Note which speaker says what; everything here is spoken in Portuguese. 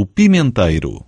Speaker 1: o pimenteiro.